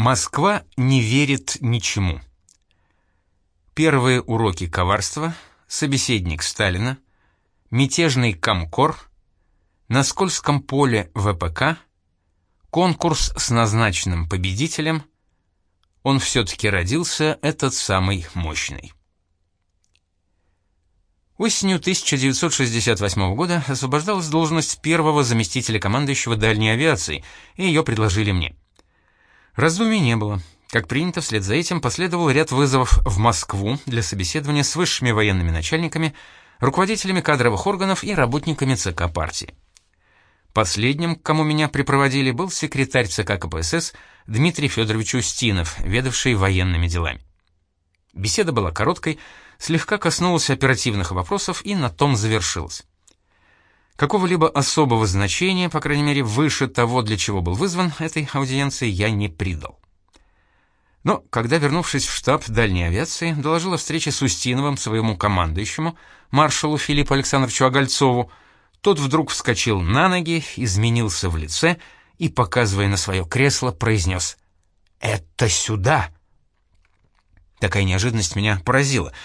Москва не верит ничему. Первые уроки коварства, собеседник Сталина, мятежный комкор, на скользком поле ВПК, конкурс с назначенным победителем, он все-таки родился, этот самый мощный. Осенью 1968 года освобождалась должность первого заместителя командующего дальней авиации, и ее предложили мне. Раздумий не было. Как принято, вслед за этим последовал ряд вызовов в Москву для собеседования с высшими военными начальниками, руководителями кадровых органов и работниками ЦК партии. Последним, к кому меня припроводили, был секретарь ЦК КПСС Дмитрий Федорович Устинов, ведавший военными делами. Беседа была короткой, слегка коснулась оперативных вопросов и на том завершилась. Какого-либо особого значения, по крайней мере, выше того, для чего был вызван этой аудиенции, я не придал. Но когда, вернувшись в штаб дальней авиации, доложил о встрече с Устиновым своему командующему, маршалу Филиппу Александровичу Огольцову, тот вдруг вскочил на ноги, изменился в лице и, показывая на свое кресло, произнес «Это сюда!». Такая неожиданность меня поразила —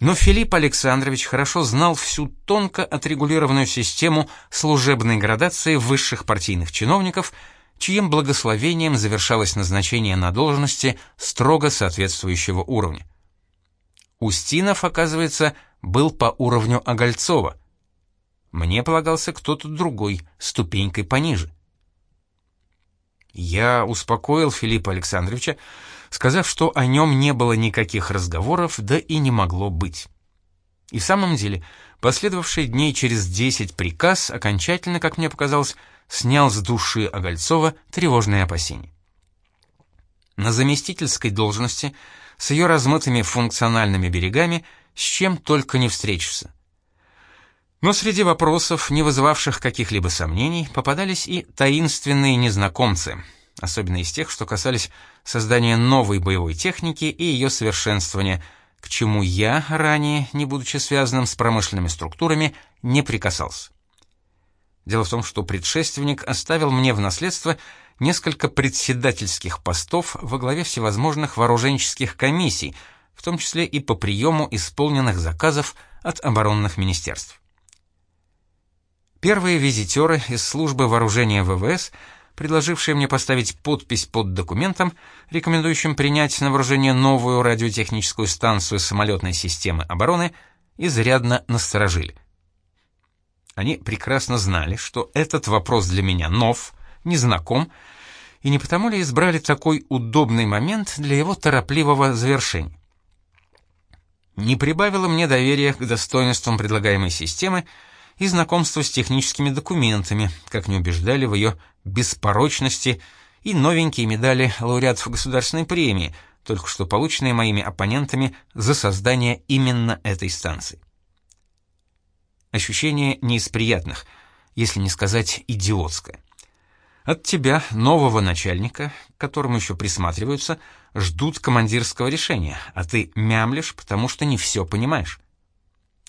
но Филипп Александрович хорошо знал всю тонко отрегулированную систему служебной градации высших партийных чиновников, чьим благословением завершалось назначение на должности строго соответствующего уровня. Устинов, оказывается, был по уровню Огольцова. Мне полагался кто-то другой, ступенькой пониже. Я успокоил Филиппа Александровича, сказав, что о нем не было никаких разговоров, да и не могло быть. И в самом деле, последовавший дней через десять приказ окончательно, как мне показалось, снял с души Огольцова тревожные опасения. На заместительской должности, с ее размытыми функциональными берегами, с чем только не встретишься. Но среди вопросов, не вызывавших каких-либо сомнений, попадались и таинственные незнакомцы — особенно из тех, что касались создания новой боевой техники и ее совершенствования, к чему я ранее, не будучи связанным с промышленными структурами, не прикасался. Дело в том, что предшественник оставил мне в наследство несколько председательских постов во главе всевозможных вооруженческих комиссий, в том числе и по приему исполненных заказов от оборонных министерств. Первые визитеры из службы вооружения ВВС – предложившие мне поставить подпись под документом, рекомендующим принять на вооружение новую радиотехническую станцию самолетной системы обороны, изрядно насторожили. Они прекрасно знали, что этот вопрос для меня нов, незнаком, и не потому ли избрали такой удобный момент для его торопливого завершения. Не прибавило мне доверия к достоинствам предлагаемой системы, и знакомство с техническими документами, как не убеждали в ее беспорочности, и новенькие медали лауреатов государственной премии, только что полученные моими оппонентами за создание именно этой станции. Ощущение не из приятных, если не сказать идиотское. От тебя, нового начальника, к которому еще присматриваются, ждут командирского решения, а ты мямлишь, потому что не все понимаешь.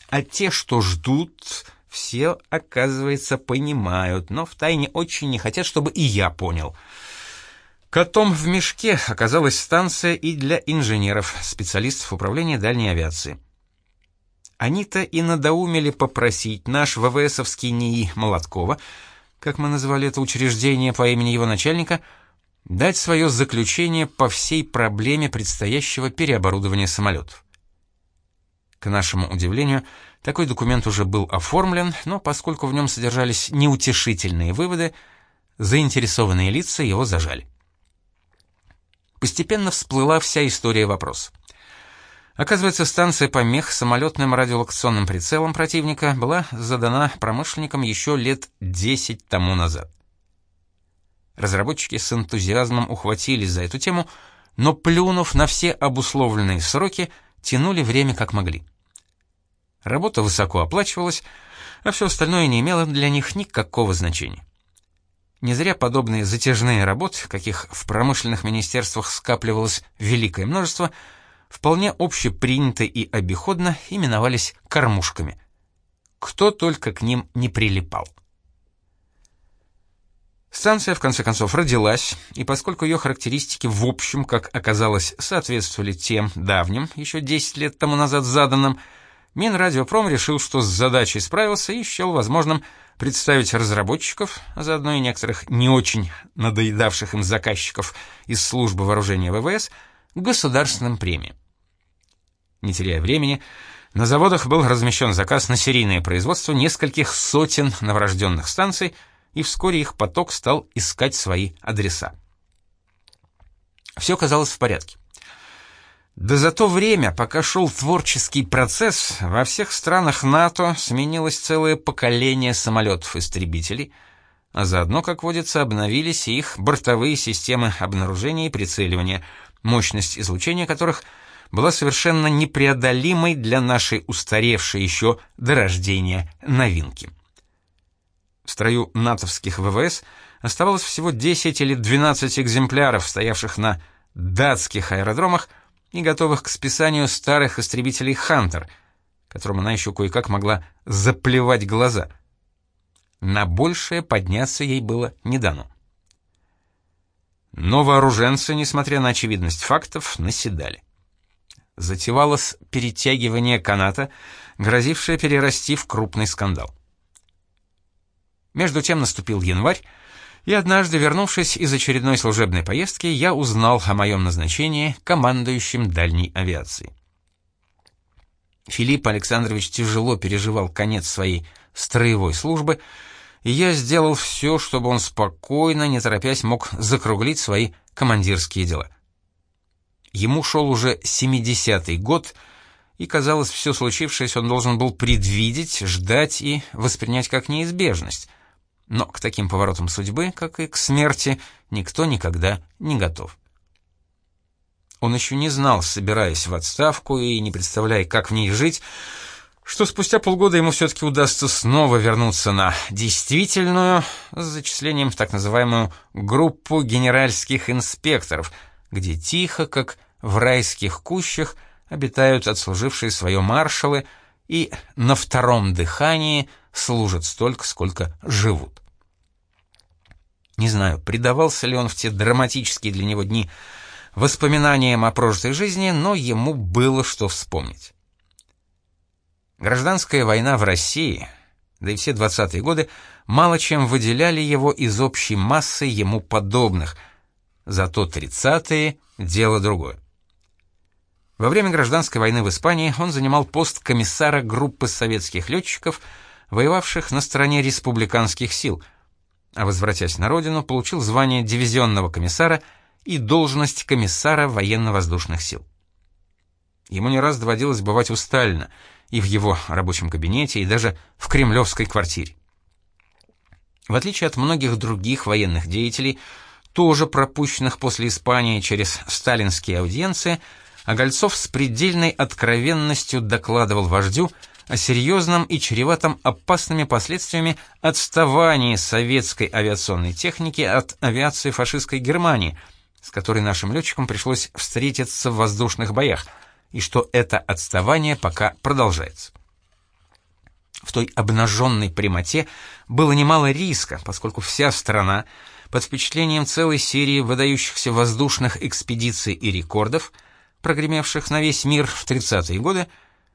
А те, что ждут, все, оказывается, понимают, но втайне очень не хотят, чтобы и я понял. Котом в мешке оказалась станция и для инженеров, специалистов управления дальней авиации. Они-то и надоумели попросить наш ВВСовский НИИ Молоткова, как мы называли это учреждение по имени его начальника, дать свое заключение по всей проблеме предстоящего переоборудования самолетов. К нашему удивлению, такой документ уже был оформлен, но поскольку в нем содержались неутешительные выводы, заинтересованные лица его зажали. Постепенно всплыла вся история вопроса. Оказывается, станция помех самолетным радиолокационным прицелом противника была задана промышленникам еще лет 10 тому назад. Разработчики с энтузиазмом ухватились за эту тему, но, плюнув на все обусловленные сроки, тянули время как могли. Работа высоко оплачивалась, а все остальное не имело для них никакого значения. Не зря подобные затяжные работы, каких в промышленных министерствах скапливалось великое множество, вполне общепринято и обиходно именовались кормушками. Кто только к ним не прилипал. Станция, в конце концов, родилась, и поскольку ее характеристики в общем, как оказалось, соответствовали тем давним, еще 10 лет тому назад заданным, Минрадиопром решил, что с задачей справился и счел возможным представить разработчиков, а заодно и некоторых не очень надоедавших им заказчиков из службы вооружения ВВС, государственным премиям. Не теряя времени, на заводах был размещен заказ на серийное производство нескольких сотен новорожденных станций, и вскоре их поток стал искать свои адреса. Все казалось в порядке. Да за то время, пока шел творческий процесс, во всех странах НАТО сменилось целое поколение самолетов-истребителей, а заодно, как водится, обновились и их бортовые системы обнаружения и прицеливания, мощность излучения которых была совершенно непреодолимой для нашей устаревшей еще до рождения новинки. В строю натовских ВВС оставалось всего 10 или 12 экземпляров, стоявших на датских аэродромах, и готовых к списанию старых истребителей «Хантер», которым она еще кое-как могла заплевать глаза. На большее подняться ей было не дано. Но вооруженцы, несмотря на очевидность фактов, наседали. Затевалось перетягивание каната, грозившее перерасти в крупный скандал. Между тем наступил январь, и однажды, вернувшись из очередной служебной поездки, я узнал о моем назначении командующим дальней авиацией. Филипп Александрович тяжело переживал конец своей строевой службы, и я сделал все, чтобы он спокойно, не торопясь, мог закруглить свои командирские дела. Ему шел уже 70-й год, и, казалось, все случившееся он должен был предвидеть, ждать и воспринять как неизбежность — но к таким поворотам судьбы, как и к смерти, никто никогда не готов. Он еще не знал, собираясь в отставку и не представляя, как в ней жить, что спустя полгода ему все-таки удастся снова вернуться на действительную, с зачислением в так называемую группу генеральских инспекторов, где тихо, как в райских кущах, обитают отслужившие свое маршалы и на втором дыхании служат столько, сколько живут. Не знаю, предавался ли он в те драматические для него дни воспоминаниям о прошлой жизни, но ему было что вспомнить. Гражданская война в России, да и все 20-е годы, мало чем выделяли его из общей массы ему подобных, зато 30-е — дело другое. Во время гражданской войны в Испании он занимал пост комиссара группы советских летчиков, воевавших на стороне республиканских сил — а возвратясь на родину, получил звание дивизионного комиссара и должность комиссара военно-воздушных сил. Ему не раз доводилось бывать у Сталина, и в его рабочем кабинете, и даже в кремлевской квартире. В отличие от многих других военных деятелей, тоже пропущенных после Испании через сталинские аудиенции, Огольцов с предельной откровенностью докладывал вождю о серьезном и чреватом опасными последствиями отставании советской авиационной техники от авиации фашистской Германии, с которой нашим летчикам пришлось встретиться в воздушных боях, и что это отставание пока продолжается. В той обнаженной прямоте было немало риска, поскольку вся страна под впечатлением целой серии выдающихся воздушных экспедиций и рекордов, прогремевших на весь мир в 30-е годы,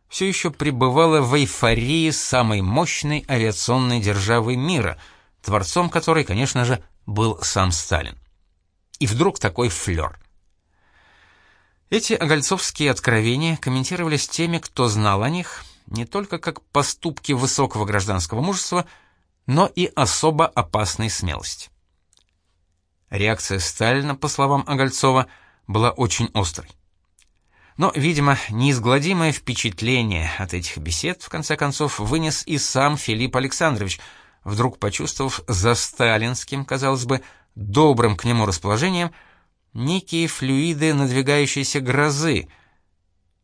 все еще пребывала в эйфории самой мощной авиационной державы мира, творцом которой, конечно же, был сам Сталин. И вдруг такой флер. Эти огольцовские откровения комментировались теми, кто знал о них, не только как поступки высокого гражданского мужества, но и особо опасной смелости. Реакция Сталина, по словам Огольцова, была очень острой. Но, видимо, неизгладимое впечатление от этих бесед в конце концов вынес и сам Филипп Александрович, вдруг почувствовав за сталинским, казалось бы, добрым к нему расположением некие флюиды надвигающейся грозы.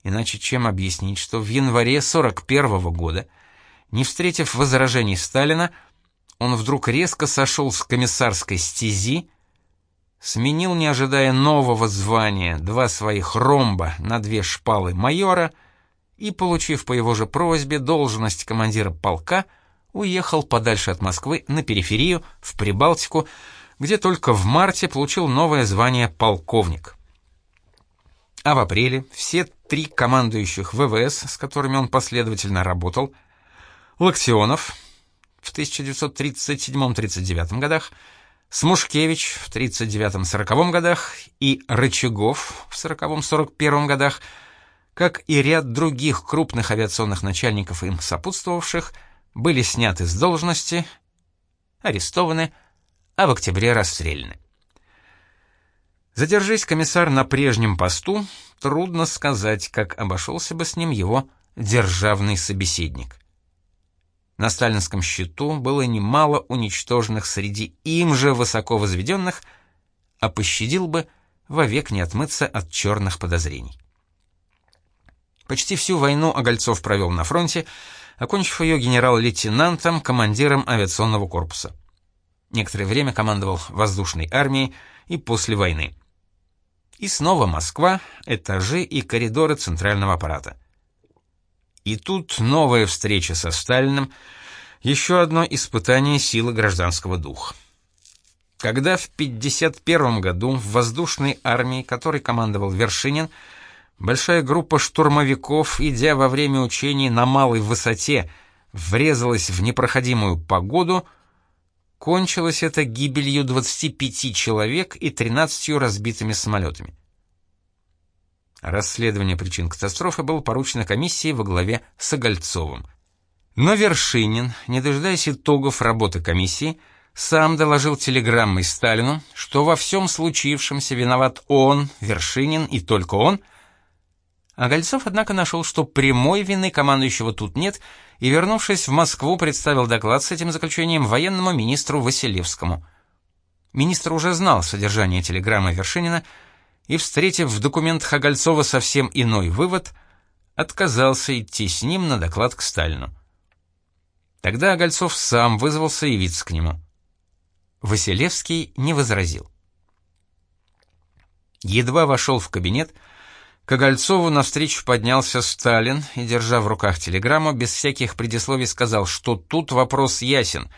Иначе чем объяснить, что в январе 41 -го года, не встретив возражений Сталина, он вдруг резко сошел с комиссарской стези, сменил, не ожидая нового звания, два своих ромба на две шпалы майора и, получив по его же просьбе должность командира полка, уехал подальше от Москвы на периферию, в Прибалтику, где только в марте получил новое звание полковник. А в апреле все три командующих ВВС, с которыми он последовательно работал, Локтионов в 1937-39 годах, Смушкевич в 39-40 годах и Рычагов в 40-41 годах, как и ряд других крупных авиационных начальников им сопутствовавших, были сняты с должности, арестованы, а в октябре расстреляны. Задержись комиссар на прежнем посту, трудно сказать, как обошелся бы с ним его державный собеседник. На сталинском счету было немало уничтоженных среди им же высоко возведенных, а пощадил бы вовек не отмыться от черных подозрений. Почти всю войну Огольцов провел на фронте, окончив ее генерал-лейтенантом, командиром авиационного корпуса. Некоторое время командовал воздушной армией и после войны. И снова Москва, этажи и коридоры центрального аппарата. И тут новая встреча со Сталиным, еще одно испытание силы гражданского духа. Когда в 1951 году в воздушной армии, которой командовал Вершинин, большая группа штурмовиков, идя во время учений на малой высоте, врезалась в непроходимую погоду, кончилось это гибелью 25 человек и 13 разбитыми самолетами. Расследование причин катастрофы было поручено комиссии во главе с Огольцовым. Но Вершинин, не дожидаясь итогов работы комиссии, сам доложил телеграммой Сталину, что во всем случившемся виноват он, Вершинин и только он. А Гольцов, однако, нашел, что прямой вины командующего тут нет, и, вернувшись в Москву, представил доклад с этим заключением военному министру Василевскому. Министр уже знал содержание телеграммы Вершинина, и, встретив в документах Огольцова совсем иной вывод, отказался идти с ним на доклад к Сталину. Тогда Огольцов сам вызвался явиться к нему. Василевский не возразил. Едва вошел в кабинет, к Огольцову навстречу поднялся Сталин и, держа в руках телеграмму, без всяких предисловий сказал, что тут вопрос ясен.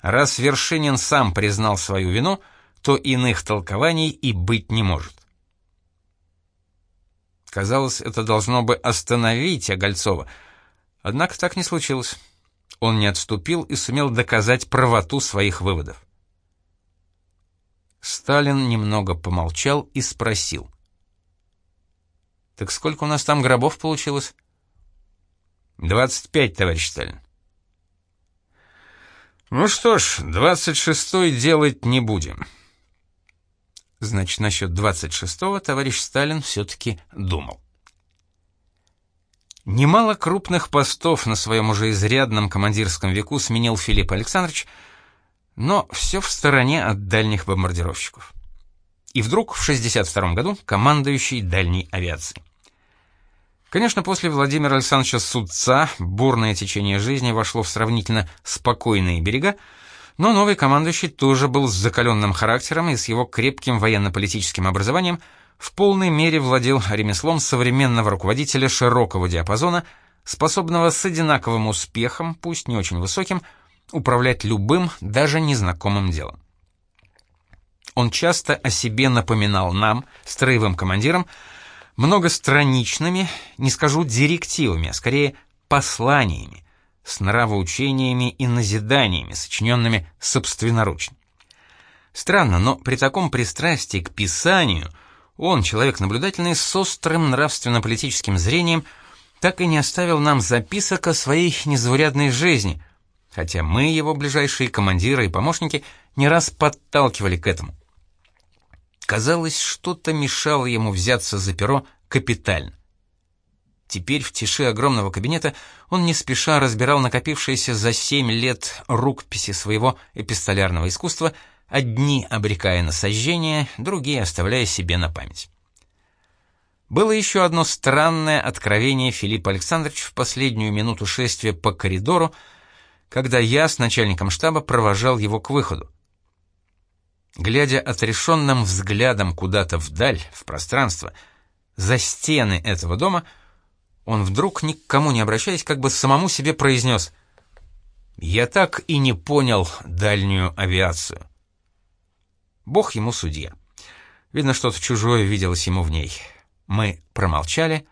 Раз Вершинин сам признал свою вину, то иных толкований и быть не может. Казалось, это должно бы остановить Огольцова. Однако так не случилось. Он не отступил и сумел доказать правоту своих выводов. Сталин немного помолчал и спросил. «Так сколько у нас там гробов получилось?» «Двадцать пять, товарищ Сталин». «Ну что ж, двадцать шестой делать не будем». Значит, насчет 26-го товарищ Сталин все-таки думал. Немало крупных постов на своем уже изрядном командирском веку сменил Филипп Александрович, но все в стороне от дальних бомбардировщиков. И вдруг в 62 году командующий дальней авиацией. Конечно, после Владимира Александровича Судца бурное течение жизни вошло в сравнительно спокойные берега, но новый командующий тоже был с закаленным характером и с его крепким военно-политическим образованием в полной мере владел ремеслом современного руководителя широкого диапазона, способного с одинаковым успехом, пусть не очень высоким, управлять любым, даже незнакомым делом. Он часто о себе напоминал нам, строевым командирам, многостраничными, не скажу директивами, а скорее посланиями, с нравоучениями и назиданиями, сочиненными собственноручно. Странно, но при таком пристрастии к писанию он, человек наблюдательный, с острым нравственно-политическим зрением, так и не оставил нам записок о своей незаурядной жизни, хотя мы, его ближайшие командиры и помощники, не раз подталкивали к этому. Казалось, что-то мешало ему взяться за перо капитально. Теперь в тиши огромного кабинета он не спеша разбирал накопившиеся за семь лет рукописи своего эпистолярного искусства, одни обрекая на сожжение, другие оставляя себе на память. Было еще одно странное откровение Филиппа Александровича в последнюю минуту шествия по коридору, когда я с начальником штаба провожал его к выходу. Глядя отрешенным взглядом куда-то вдаль, в пространство, за стены этого дома — он вдруг, ни к кому не обращаясь, как бы самому себе произнес «Я так и не понял дальнюю авиацию». Бог ему судья. Видно, что-то чужое виделось ему в ней. Мы промолчали.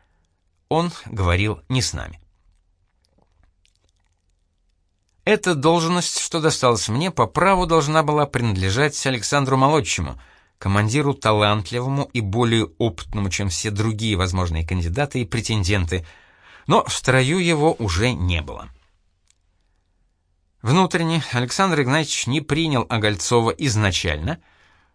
Он говорил не с нами. Эта должность, что досталась мне, по праву должна была принадлежать Александру Молодчему, командиру талантливому и более опытному, чем все другие возможные кандидаты и претенденты, но в строю его уже не было. Внутренне Александр Игнатьевич не принял Огольцова изначально —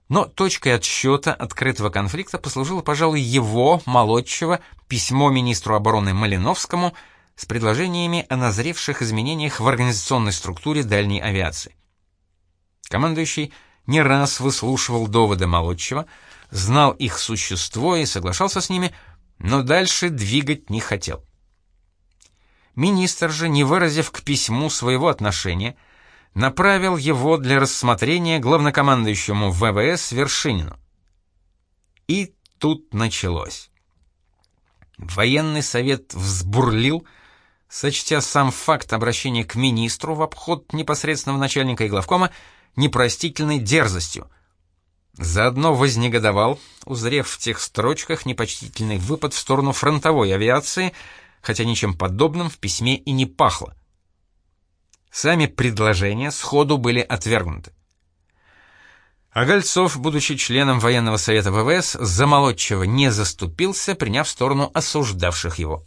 но точкой отсчета открытого конфликта послужило, пожалуй, его, молодшего, письмо министру обороны Малиновскому с предложениями о назревших изменениях в организационной структуре дальней авиации. Командующий не раз выслушивал доводы молодшего, знал их существо и соглашался с ними, но дальше двигать не хотел. Министр же, не выразив к письму своего отношения, направил его для рассмотрения главнокомандующему ВВС Вершинину. И тут началось. Военный совет взбурлил, сочтя сам факт обращения к министру в обход непосредственного начальника и главкома непростительной дерзостью. Заодно вознегодовал, узрев в тех строчках непочтительный выпад в сторону фронтовой авиации, хотя ничем подобным в письме и не пахло. Сами предложения сходу были отвергнуты. А Гольцов, будучи членом военного совета ВВС, за Молодчего не заступился, приняв сторону осуждавших его.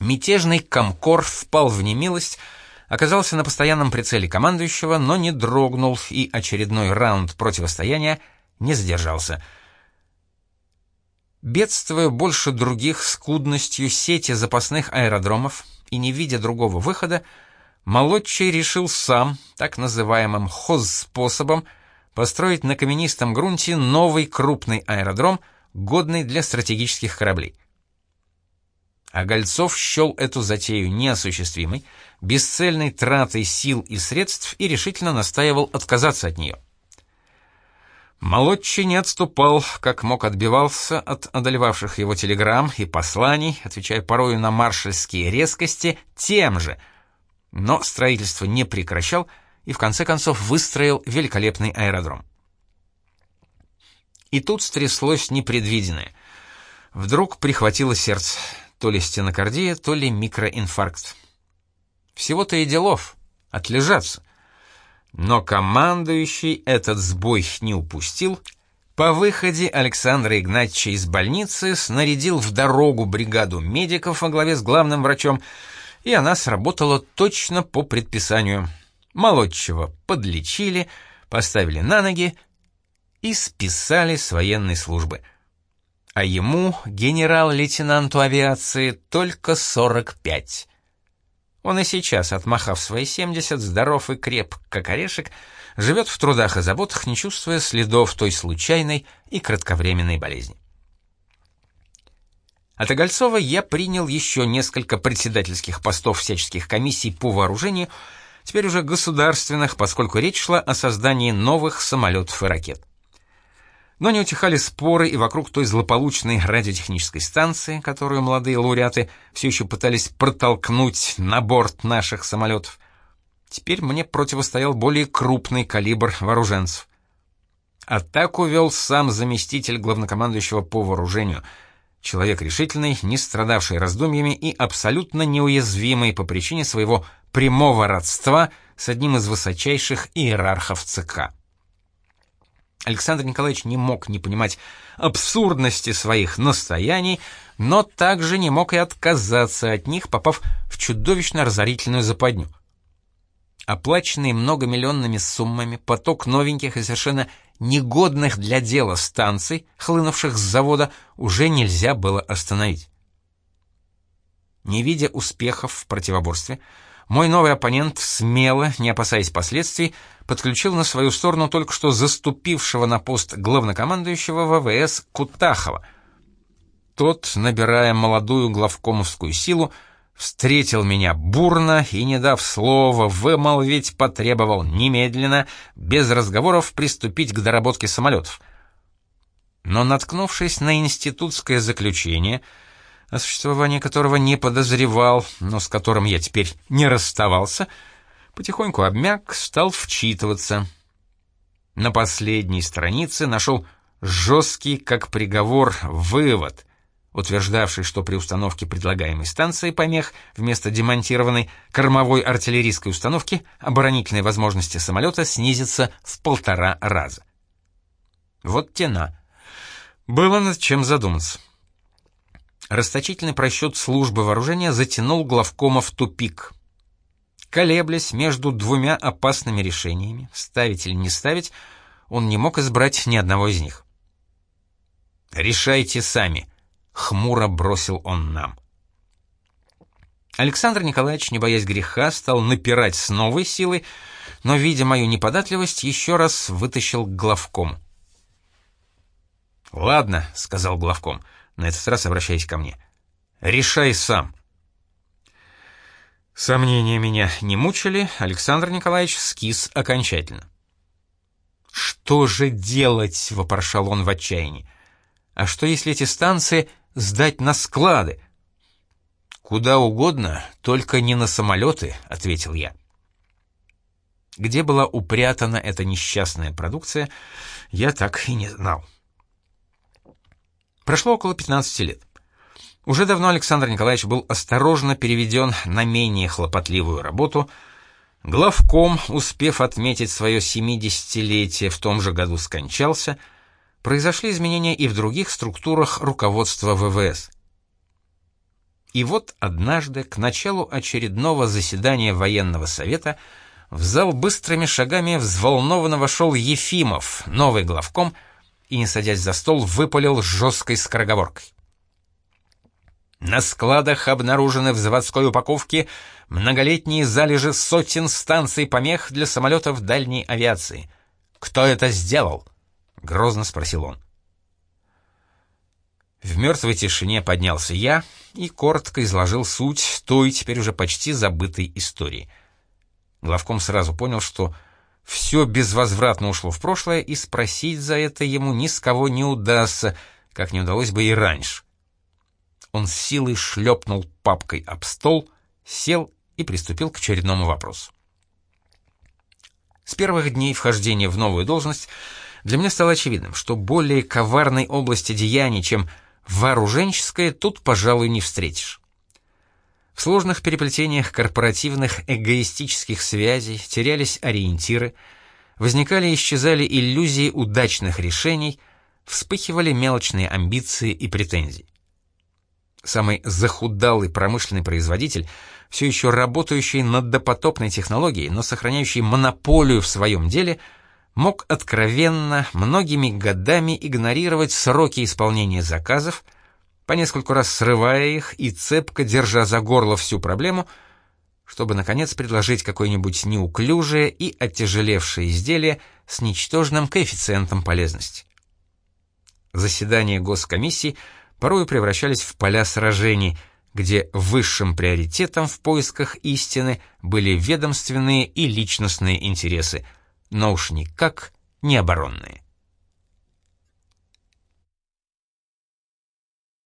Мятежный комкор впал в немилость, оказался на постоянном прицеле командующего, но не дрогнул и очередной раунд противостояния не задержался. Бедствуя больше других скудностью сети запасных аэродромов и не видя другого выхода, Молодчий решил сам, так называемым хозспособом, построить на каменистом грунте новый крупный аэродром, годный для стратегических кораблей. А Гольцов счел эту затею неосуществимой, бесцельной тратой сил и средств и решительно настаивал отказаться от нее. Молодчий не отступал, как мог отбивался от одолевавших его телеграмм и посланий, отвечая порою на маршальские резкости тем же — но строительство не прекращал и в конце концов выстроил великолепный аэродром. И тут стряслось непредвиденное. Вдруг прихватило сердце, то ли стенокардия, то ли микроинфаркт. Всего-то и делов, отлежаться. Но командующий этот сбой не упустил. По выходе Александра Игнатьевича из больницы снарядил в дорогу бригаду медиков во главе с главным врачом, и она сработала точно по предписанию. Молодчего подлечили, поставили на ноги и списали с военной службы. А ему, генерал-лейтенанту авиации, только 45. Он и сейчас, отмахав свои 70, здоров и креп, как орешек, живет в трудах и заботах, не чувствуя следов той случайной и кратковременной болезни. От Огольцова я принял еще несколько председательских постов всяческих комиссий по вооружению, теперь уже государственных, поскольку речь шла о создании новых самолетов и ракет. Но не утихали споры и вокруг той злополучной радиотехнической станции, которую молодые лауреаты все еще пытались протолкнуть на борт наших самолетов. Теперь мне противостоял более крупный калибр вооруженцев. Атаку вел сам заместитель главнокомандующего по вооружению — Человек решительный, не страдавший раздумьями и абсолютно неуязвимый по причине своего прямого родства с одним из высочайших иерархов ЦК. Александр Николаевич не мог не понимать абсурдности своих настояний, но также не мог и отказаться от них, попав в чудовищно разорительную западню. Оплаченный многомиллионными суммами поток новеньких и совершенно негодных для дела станций, хлынувших с завода, уже нельзя было остановить. Не видя успехов в противоборстве, мой новый оппонент смело, не опасаясь последствий, подключил на свою сторону только что заступившего на пост главнокомандующего ВВС Кутахова. Тот, набирая молодую главкомовскую силу, встретил меня бурно и, не дав слова вымолвить, потребовал немедленно, без разговоров, приступить к доработке самолетов. Но, наткнувшись на институтское заключение, о существовании которого не подозревал, но с которым я теперь не расставался, потихоньку обмяк, стал вчитываться. На последней странице нашел жесткий, как приговор, вывод, утверждавший, что при установке предлагаемой станции помех вместо демонтированной кормовой артиллерийской установки оборонительные возможности самолета снизятся в полтора раза. Вот тена. Было над чем задуматься. Расточительный просчет службы вооружения затянул главкома в тупик. Колеблясь между двумя опасными решениями, ставить или не ставить, он не мог избрать ни одного из них. «Решайте сами», — хмуро бросил он нам. Александр Николаевич, не боясь греха, стал напирать с новой силой, но, видя мою неподатливость, еще раз вытащил главком. «Ладно», — сказал главком, на этот раз обращаясь ко мне, — «решай сам». Сомнения меня не мучили, Александр Николаевич скис окончательно. «Что же делать?» — вопрошал он в отчаянии. «А что, если эти станции сдать на склады?» «Куда угодно, только не на самолеты», — ответил я. Где была упрятана эта несчастная продукция, я так и не знал. Прошло около 15 лет. Уже давно Александр Николаевич был осторожно переведен на менее хлопотливую работу. Главком, успев отметить свое 70-летие, в том же году скончался. Произошли изменения и в других структурах руководства ВВС. И вот однажды, к началу очередного заседания военного совета, в зал быстрыми шагами взволнованно вошел Ефимов, новый главком, и, не садясь за стол, выпалил жесткой скороговоркой. На складах обнаружены в заводской упаковке многолетние залежи сотен станций помех для самолетов дальней авиации. Кто это сделал? грозно спросил он. В мертвой тишине поднялся я и коротко изложил суть той теперь уже почти забытой истории. Главком сразу понял, что все безвозвратно ушло в прошлое, и спросить за это ему ни с кого не удастся, как не удалось бы и раньше. Он с силой шлепнул папкой об стол, сел и приступил к очередному вопросу. С первых дней вхождения в новую должность для меня стало очевидным, что более коварной области деяний, чем вооруженческая, тут, пожалуй, не встретишь. В сложных переплетениях корпоративных эгоистических связей терялись ориентиры, возникали и исчезали иллюзии удачных решений, вспыхивали мелочные амбиции и претензии. Самый захудалый промышленный производитель, все еще работающий над допотопной технологией, но сохраняющий монополию в своем деле, мог откровенно многими годами игнорировать сроки исполнения заказов, по нескольку раз срывая их и цепко держа за горло всю проблему, чтобы, наконец, предложить какое-нибудь неуклюжее и оттяжелевшее изделие с ничтожным коэффициентом полезности. Заседания госкомиссии – порой превращались в поля сражений, где высшим приоритетом в поисках истины были ведомственные и личностные интересы, но уж никак не оборонные.